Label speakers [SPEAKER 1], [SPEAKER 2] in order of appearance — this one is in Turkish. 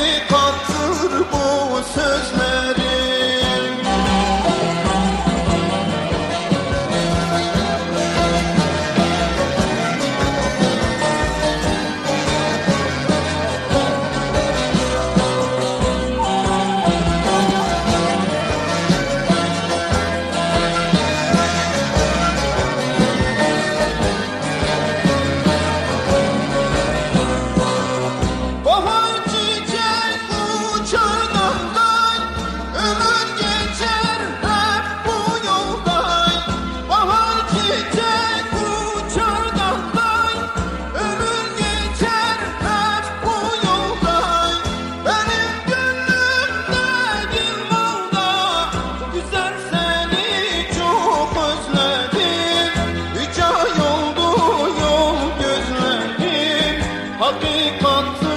[SPEAKER 1] hakikattır bu sözler. Hakikat